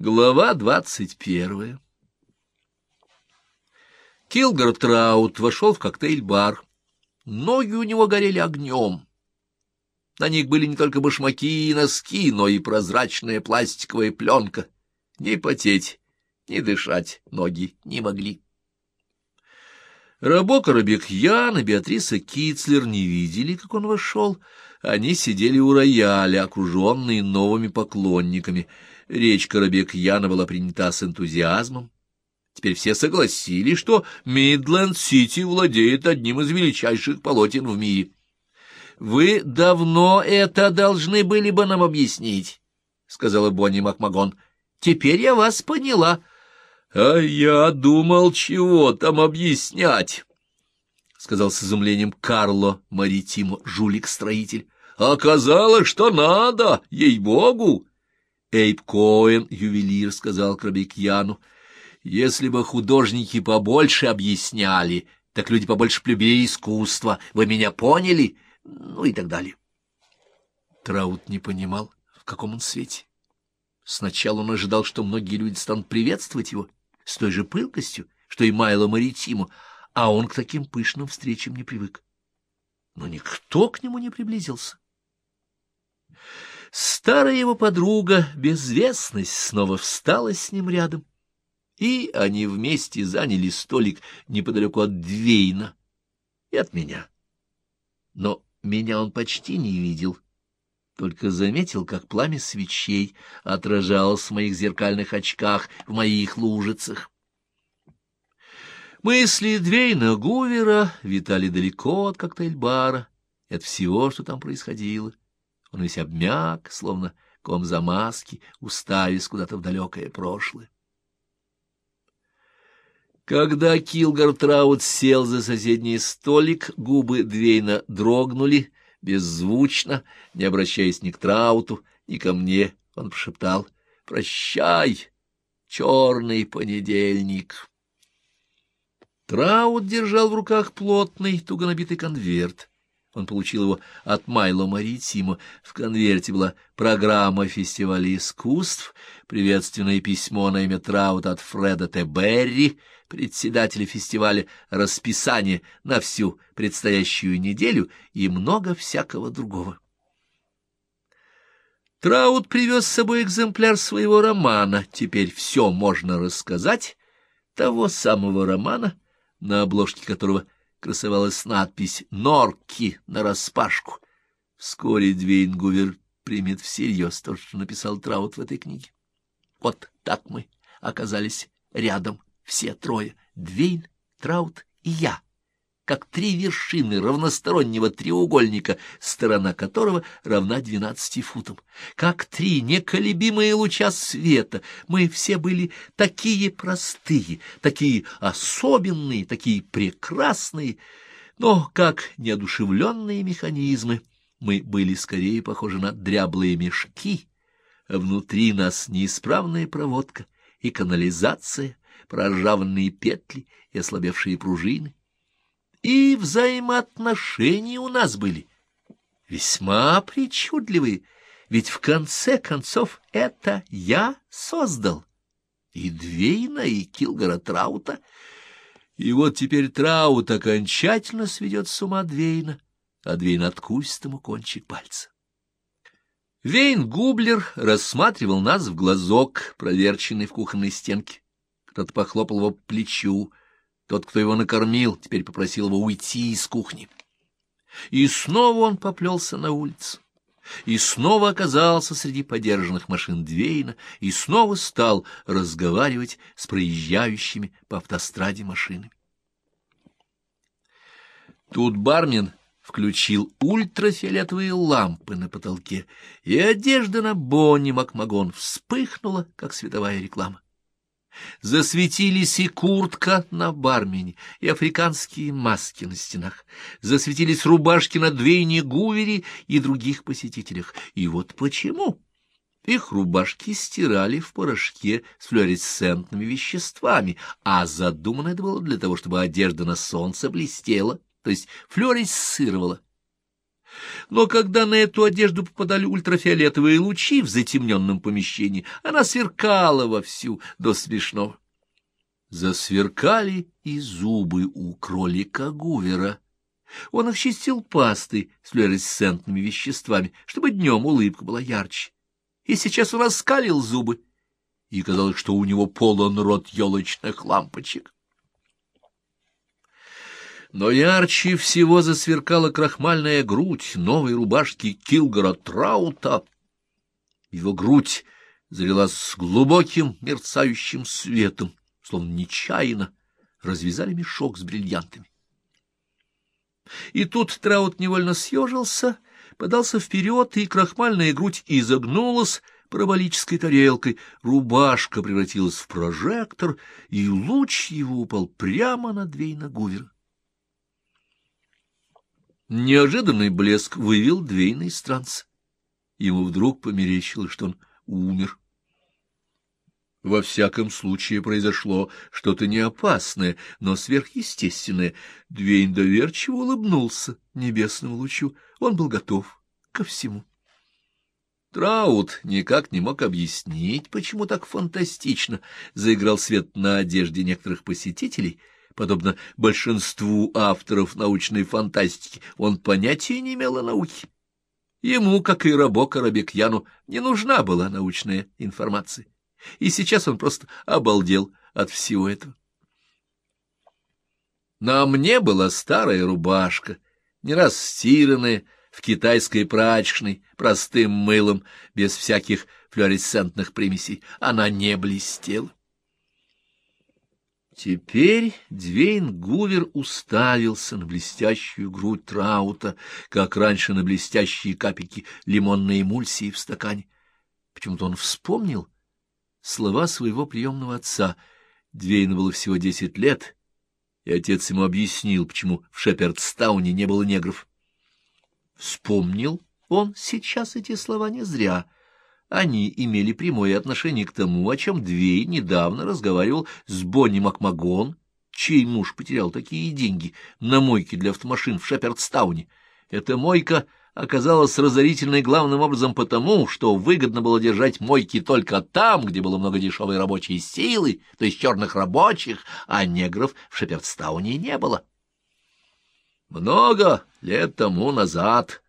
Глава двадцать первая Килгар Траут вошел в коктейль-бар. Ноги у него горели огнем. На них были не только башмаки и носки, но и прозрачная пластиковая пленка. Ни потеть, ни дышать ноги не могли. Рабока Рабекьян и Беатриса Кицлер не видели, как он вошел. Они сидели у рояля, окруженные новыми поклонниками. Речь Карабекьяна была принята с энтузиазмом. Теперь все согласились, что Мидленд-Сити владеет одним из величайших полотен в мире. «Вы давно это должны были бы нам объяснить», — сказала Бонни Макмагон. «Теперь я вас поняла». «А я думал, чего там объяснять», — сказал с изумлением Карло Маритимо, жулик-строитель. «Оказалось, что надо, ей-богу!» Эйб Коэн, ювелир, сказал Крабекьяну. «Если бы художники побольше объясняли, так люди побольше любили искусство. Вы меня поняли?» Ну и так далее. Траут не понимал, в каком он свете. Сначала он ожидал, что многие люди станут приветствовать его, с той же пылкостью, что и Майло Маритиму, а он к таким пышным встречам не привык. Но никто к нему не приблизился. Старая его подруга, безвестность, снова встала с ним рядом, и они вместе заняли столик неподалеку от Двейна и от меня. Но меня он почти не видел, только заметил, как пламя свечей отражалось в моих зеркальных очках, в моих лужицах. Мысли Двейна Гувера витали далеко от коктейль-бара от всего, что там происходило. Он весь обмяк, словно ком замазки, уставясь куда-то в далекое прошлое. Когда Килгар Траут сел за соседний столик, губы Двейна дрогнули, беззвучно, не обращаясь ни к Трауту, ни ко мне, он прошептал «Прощай, черный понедельник». Траут держал в руках плотный, туго набитый конверт. Он получил его от Майло Маритимо. В конверте была программа фестиваля искусств, приветственное письмо на имя Траута от Фреда Т. Берри, председателя фестиваля, расписание на всю предстоящую неделю и много всякого другого. Траут привез с собой экземпляр своего романа «Теперь все можно рассказать», того самого романа, на обложке которого красовалась надпись «Норки нараспашку». Вскоре Двейн Гувер примет всерьез то, что написал Траут в этой книге. Вот так мы оказались рядом все трое — Двейн, Траут и я, как три вершины равностороннего треугольника, сторона которого равна двенадцати футам. Как три неколебимые луча света, мы все были такие простые, такие особенные, такие прекрасные, но как неодушевленные механизмы мы были скорее похожи на дряблые мешки, а внутри нас неисправная проводка и канализация — проржавленные петли и ослабевшие пружины. И взаимоотношения у нас были весьма причудливые, ведь в конце концов это я создал и Двейна, и Килгора Траута. И вот теперь Траут окончательно сведет с ума Двейна, а Двейн откусит ему кончик пальца. Вейн Гублер рассматривал нас в глазок, проверченный в кухонной стенке. Кто-то похлопал его по плечу. Тот, кто его накормил, теперь попросил его уйти из кухни. И снова он поплелся на улицу. И снова оказался среди подержанных машин Двейна, и снова стал разговаривать с проезжающими по автостраде машинами. Тут бармен включил ультрафиолетовые лампы на потолке, и одежда на Бонни Макмагон вспыхнула, как световая реклама. Засветились и куртка на бармене, и африканские маски на стенах. Засветились рубашки на Двейне Гувери и других посетителях. И вот почему. Их рубашки стирали в порошке с флуоресцентными веществами, а задумано это было для того, чтобы одежда на солнце блестела, то есть флуоресцировала. Но когда на эту одежду попадали ультрафиолетовые лучи в затемненном помещении, она сверкала вовсю до смешного. Засверкали и зубы у кролика Гувера. Он их чистил пастой с флуоресцентными веществами, чтобы днем улыбка была ярче. И сейчас он оскалил зубы, и казалось, что у него полон рот елочных лампочек. Но ярче всего засверкала крахмальная грудь новой рубашки Килгора Траута. Его грудь залилась глубоким мерцающим светом, словно нечаянно развязали мешок с бриллиантами. И тут Траут невольно съежился, подался вперед, и крахмальная грудь изогнулась параболической тарелкой, рубашка превратилась в прожектор, и луч его упал прямо на Двейна Гувера. Неожиданный блеск вывел Двейна из транса. Ему вдруг померещилось, что он умер. Во всяком случае произошло что-то неопасное, но сверхъестественное. Двейн доверчиво улыбнулся небесному лучу. Он был готов ко всему. Траут никак не мог объяснить, почему так фантастично заиграл свет на одежде некоторых посетителей — подобно большинству авторов научной фантастики, он понятия не имел о науке. Ему, как и Рабо Карабекьяну, не нужна была научная информация, и сейчас он просто обалдел от всего этого. На мне была старая рубашка, не раз стиранная, в китайской прачечной, простым мылом, без всяких флуоресцентных примесей. Она не блестела. Теперь Двейн Гувер уставился на блестящую грудь Траута, как раньше на блестящие капельки лимонной эмульсии в стакане. Почему-то он вспомнил слова своего приемного отца. Двейну было всего десять лет, и отец ему объяснил, почему в Шепердстауне не было негров. Вспомнил он сейчас эти слова не зря — они имели прямое отношение к тому, о чем Двей недавно разговаривал с Бонни Макмагон, чей муж потерял такие деньги на мойке для автомашин в Шепердстауне. Эта мойка оказалась разорительной главным образом потому, что выгодно было держать мойки только там, где было много дешевой рабочей силы, то есть черных рабочих, а негров в Шепердстауне не было. Много лет тому назад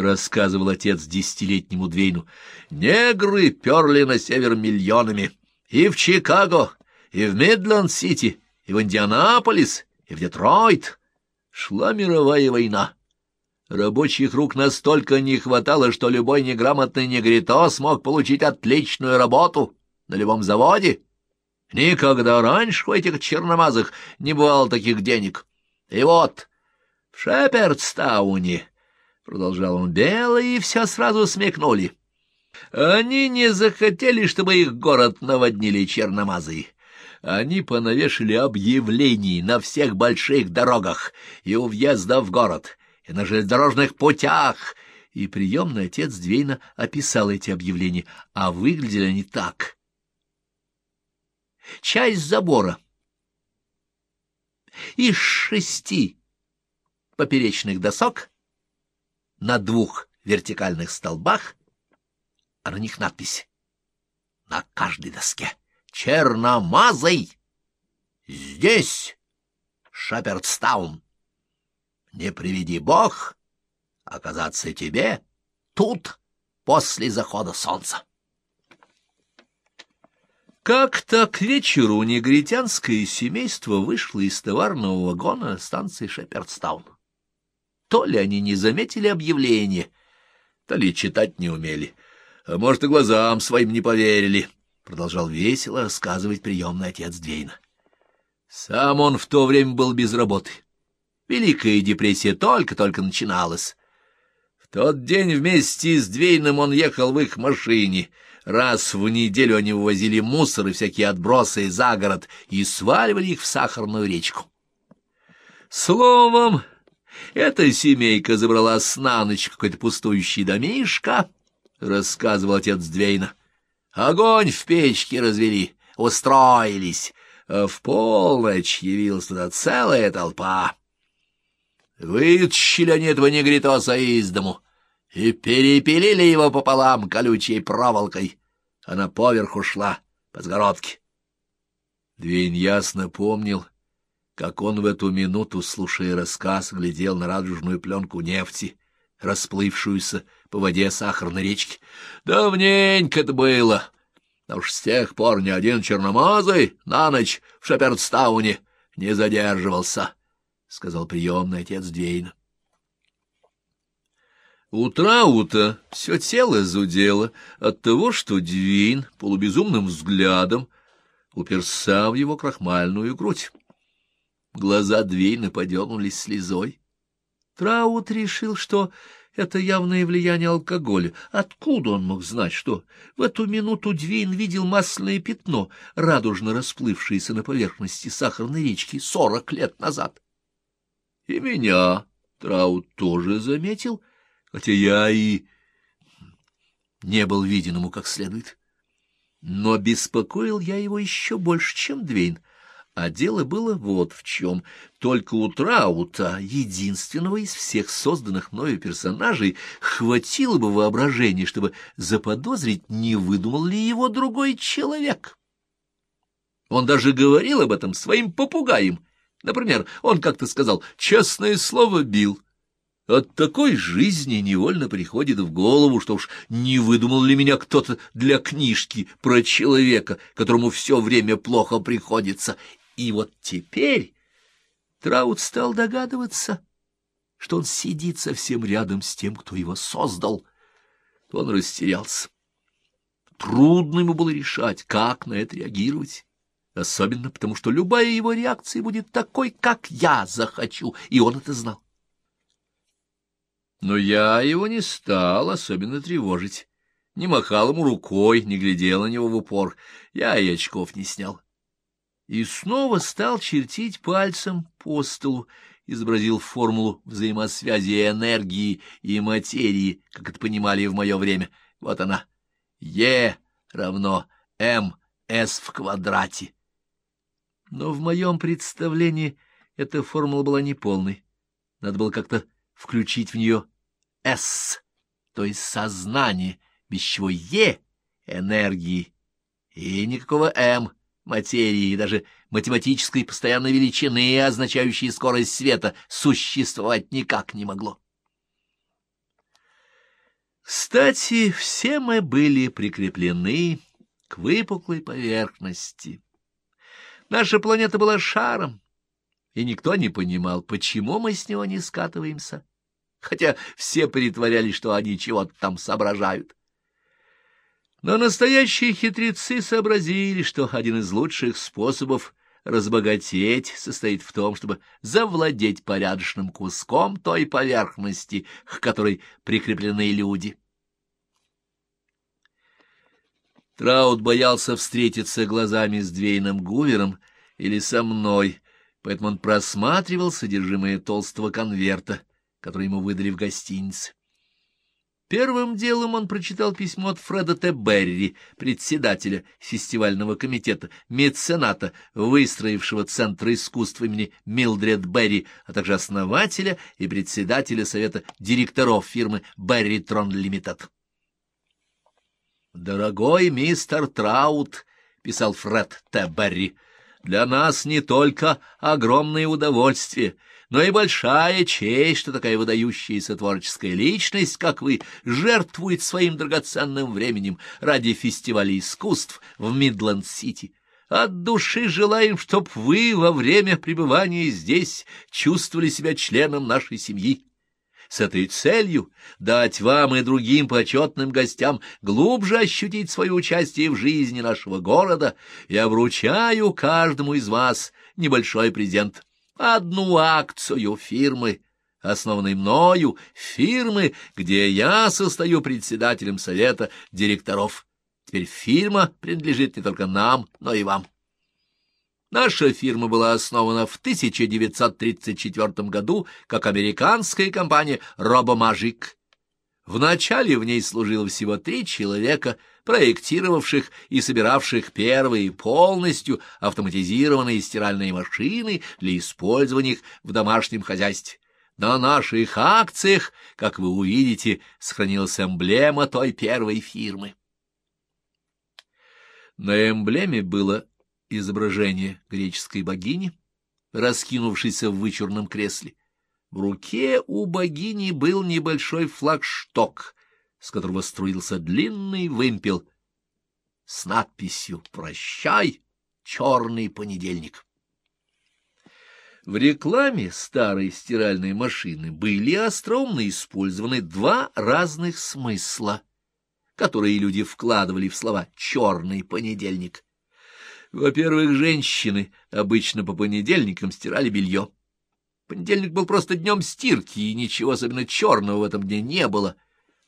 рассказывал отец десятилетнему Двейну, — негры перли на север миллионами. И в Чикаго, и в Мидлэнд-Сити, и в Индианаполис, и в Детройт. Шла мировая война. Рабочих рук настолько не хватало, что любой неграмотный негритос смог получить отличную работу на любом заводе. Никогда раньше у этих черномазых не бывало таких денег. И вот в Шепердстауне продолжал он, — белые все сразу смекнули. Они не захотели, чтобы их город наводнили черномазы. Они понавешали объявлений на всех больших дорогах и у въезда в город, и на железнодорожных путях. И приемный отец Двейна описал эти объявления, а выглядели они так. Часть забора из шести поперечных досок — на двух вертикальных столбах, а на них надпись на каждой доске «Черномазый! Здесь Шапердстаун! Не приведи бог оказаться тебе тут после захода солнца!» Как-то к вечеру негритянское семейство вышло из товарного вагона станции Шепердстаун. То ли они не заметили объявление, то ли читать не умели, а может, и глазам своим не поверили, — продолжал весело рассказывать приемный отец Двейна. Сам он в то время был без работы. Великая депрессия только-только начиналась. В тот день вместе с Двейном он ехал в их машине. Раз в неделю они вывозили мусор и всякие отбросы за город и сваливали их в сахарную речку. Словом, эта семейка забрала с на ночь какой-то пустующий домишко, — рассказывал отец Двейна. Огонь в печке развели, устроились, а в полночь явилась туда целая толпа. Вытащили они этого негритоса из дому и перепилили его пополам колючей проволокой. Она поверху шла по сгородке. Двейн ясно помнил, как он в эту минуту, слушая рассказ, глядел на радужную пленку нефти, расплывшуюся по воде сахарной речки. Давненько это было, а уж с тех пор ни один черномазый на ночь в Шапердстауне не задерживался, — сказал приемный отец Двейна. Утра ута все тело зудело от того, что Двейн полубезумным взглядом уперся в его крахмальную грудь. Глаза Двейна подернулись слезой. Траут решил, что это явное влияние алкоголя. Откуда он мог знать, что в эту минуту Двейн видел масляное пятно, радужно расплывшееся на поверхности сахарной речки сорок лет назад? И меня Траут тоже заметил, хотя я и не был виден ему как следует. Но беспокоил я его еще больше, чем Двейн. А дело было вот в чем. Только у Траута, единственного из всех созданных мною персонажей, хватило бы воображения, чтобы заподозрить, не выдумал ли его другой человек. Он даже говорил об этом своим попугаем. Например, он как-то сказал «честное слово, Билл». От такой жизни невольно приходит в голову, что уж не выдумал ли меня кто-то для книжки про человека, которому все время плохо приходится, и вот теперь Траут стал догадываться, что он сидит совсем рядом с тем, кто его создал. Он растерялся. Трудно ему было решать, как на это реагировать. Особенно потому, что любая его реакция будет такой, как я захочу, и он это знал. Но я его не стал особенно тревожить. Не махал ему рукой, не глядел на него в упор. Я и очков не снял и снова стал чертить пальцем по столу, изобразил формулу взаимосвязи энергии и материи, как это понимали в мое время. Вот она. Е равно МС в квадрате. Но в моем представлении эта формула была неполной. Надо было как-то включить в нее С, то есть сознание, без чего Е — энергии, и никакого М материи и даже математической постоянной величины, означающей скорость света, существовать никак не могло. Кстати, все мы были прикреплены к выпуклой поверхности. Наша планета была шаром, и никто не понимал, почему мы с него не скатываемся, хотя все притворялись, что они чего-то там соображают. Но настоящие хитрецы сообразили, что один из лучших способов разбогатеть состоит в том, чтобы завладеть порядочным куском той поверхности, к которой прикреплены люди. Траут боялся встретиться глазами с Двейном Гувером или со мной, поэтому он просматривал содержимое толстого конверта, который ему выдали в гостинице. Первым делом он прочитал письмо от Фреда Т. Берри, председателя фестивального комитета, мецената, выстроившего Центр искусств имени Милдред Берри, а также основателя и председателя совета директоров фирмы Берри Трон Лимитед. «Дорогой мистер Траут», — писал Фред Т. Берри, — «для нас не только огромное удовольствие» но и большая честь, что такая выдающаяся творческая личность, как вы, жертвует своим драгоценным временем ради фестиваля искусств в Мидленд-Сити. От души желаем, чтоб вы во время пребывания здесь чувствовали себя членом нашей семьи. С этой целью дать вам и другим почетным гостям глубже ощутить свое участие в жизни нашего города, я вручаю каждому из вас небольшой презент одну акцию фирмы, основанной мною, фирмы, где я состою председателем совета директоров. Теперь фирма принадлежит не только нам, но и вам. Наша фирма была основана в 1934 году как американская компания «Робомажик». Вначале в ней служило всего три человека, проектировавших и собиравших первые полностью автоматизированные стиральные машины для использования их в домашнем хозяйстве. На наших акциях, как вы увидите, сохранилась эмблема той первой фирмы. На эмблеме было изображение греческой богини, раскинувшейся в вычурном кресле. В руке у богини был небольшой флагшток, с которого струился длинный вымпел с надписью «Прощай, черный понедельник». В рекламе старой стиральной машины были остроумно использованы два разных смысла, которые люди вкладывали в слова «черный понедельник». Во-первых, женщины обычно по понедельникам стирали белье. Понедельник был просто днем стирки, и ничего особенно черного в этом дне не было.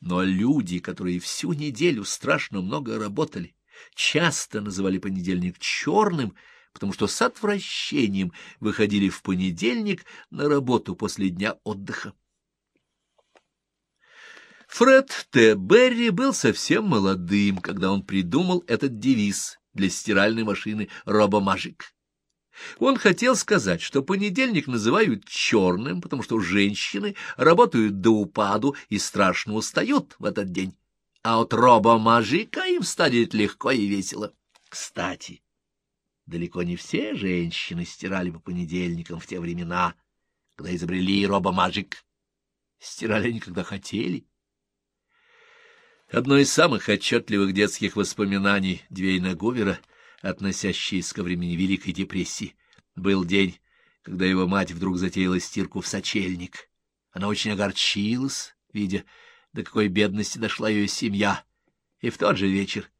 Но люди, которые всю неделю страшно много работали, часто называли понедельник черным — потому что с отвращением выходили в понедельник на работу после дня отдыха. Фред Т. Берри был совсем молодым, когда он придумал этот девиз для стиральной машины «Робомажик». Он хотел сказать, что понедельник называют черным, потому что женщины работают до упаду и страшно устают в этот день, а от робомажика им станет легко и весело. Кстати, далеко не все женщины стирали по понедельникам в те времена, когда изобрели робомажик. Стирали они, когда хотели. Одно из самых отчетливых детских воспоминаний Двейна Гувера, относящееся ко времени Великой депрессии, был день, когда его мать вдруг затеяла стирку в сочельник. Она очень огорчилась, видя, до какой бедности дошла ее семья, и в тот же вечер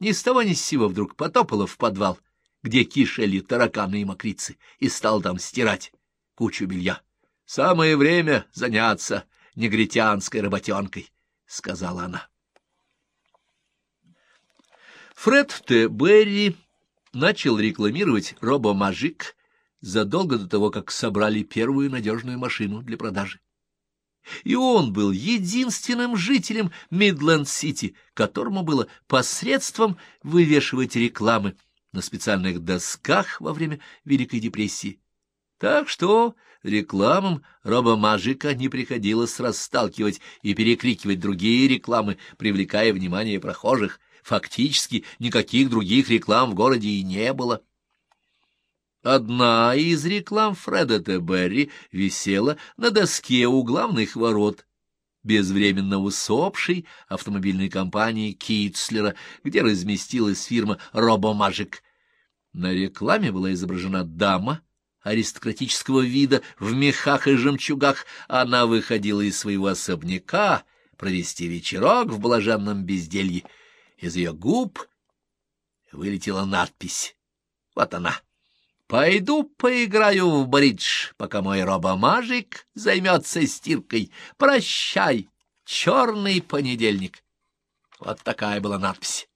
ни с того ни с сего вдруг потопала в подвал — где кишели тараканы и мокрицы, и стал там стирать кучу белья. — Самое время заняться негритянской работенкой, — сказала она. Фред Т. Берри начал рекламировать робомажик задолго до того, как собрали первую надежную машину для продажи. И он был единственным жителем Мидленд-Сити, которому было посредством вывешивать рекламы на специальных досках во время Великой депрессии. Так что рекламам робомажика не приходилось расталкивать и перекрикивать другие рекламы, привлекая внимание прохожих. Фактически никаких других реклам в городе и не было. Одна из реклам Фреда Т. Берри висела на доске у главных ворот безвременно усопшей автомобильной компании Китслера, где разместилась фирма «Робомажик». На рекламе была изображена дама аристократического вида в мехах и жемчугах. Она выходила из своего особняка провести вечерок в блаженном безделье. Из ее губ вылетела надпись. Вот она. «Пойду поиграю в бридж, пока мой робомажик займется стиркой. Прощай, черный понедельник». Вот такая была надпись.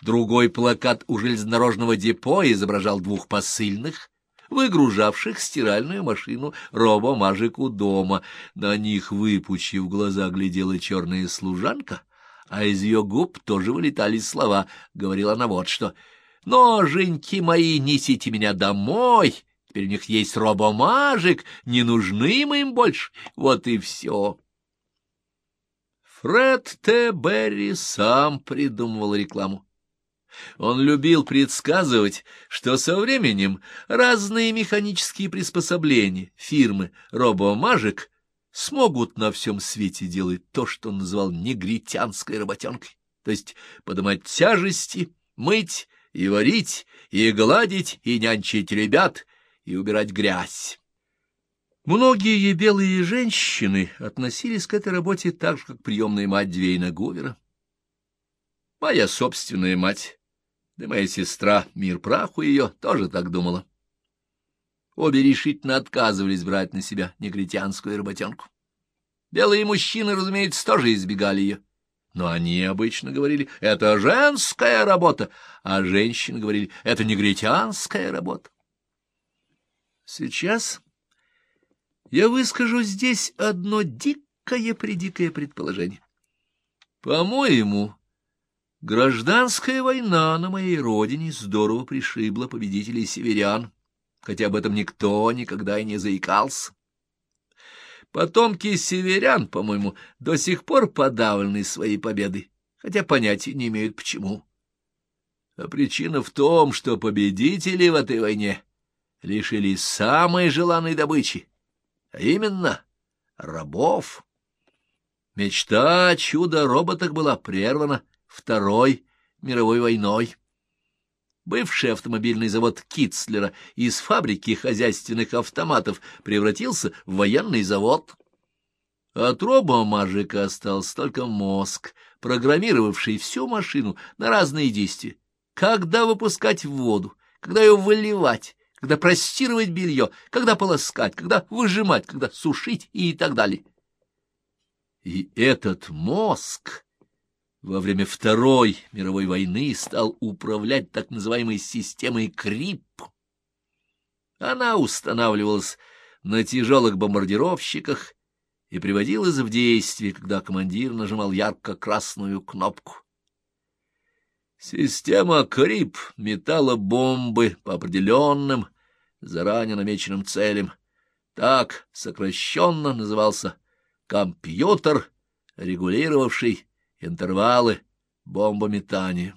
Другой плакат у железнодорожного депо изображал двух посыльных, выгружавших стиральную машину робомажику дома. На них, выпучив глаза, глядела черная служанка, а из ее губ тоже вылетали слова. Говорила она вот что. «Ноженьки мои, несите меня домой!» Теперь у них есть робомажик, не нужны мы им больше. Вот и все. Фред Т. Берри сам придумывал рекламу. Он любил предсказывать, что со временем разные механические приспособления фирмы «Робомажик» смогут на всем свете делать то, что он называл негритянской работенкой, то есть поднимать тяжести, мыть и варить, и гладить, и нянчить ребят, и убирать грязь. Многие белые женщины относились к этой работе так же, как приемная мать Двейна Гувера. Моя собственная мать, да моя сестра, мир праху ее, тоже так думала. Обе решительно отказывались брать на себя негритянскую работенку. Белые мужчины, разумеется, тоже избегали ее. Но они обычно говорили «это женская работа», а женщины говорили «это негритянская работа». Сейчас я выскажу здесь одно дикое-предикое предположение. По-моему, гражданская война на моей родине здорово пришибла победителей северян, хотя об этом никто никогда и не заикался. Потомки северян, по-моему, до сих пор подавлены своей победой, хотя понятия не имеют почему. А причина в том, что победители в этой войне лишились самой желанной добычи, а именно рабов. Мечта о чудо-роботах была прервана Второй мировой войной. Бывший автомобильный завод Китцлера из фабрики хозяйственных автоматов превратился в военный завод. От робомажика остался только мозг, программировавший всю машину на разные действия. Когда выпускать в воду, когда ее выливать, когда простировать белье, когда полоскать, когда выжимать, когда сушить и так далее. И этот мозг во время Второй мировой войны стал управлять так называемой системой КРИП. Она устанавливалась на тяжелых бомбардировщиках и приводилась в действие, когда командир нажимал ярко-красную кнопку. Система КРИП метала бомбы по определенным, заранее намеченным целям. Так сокращенно назывался компьютер, регулировавший интервалы бомбометания.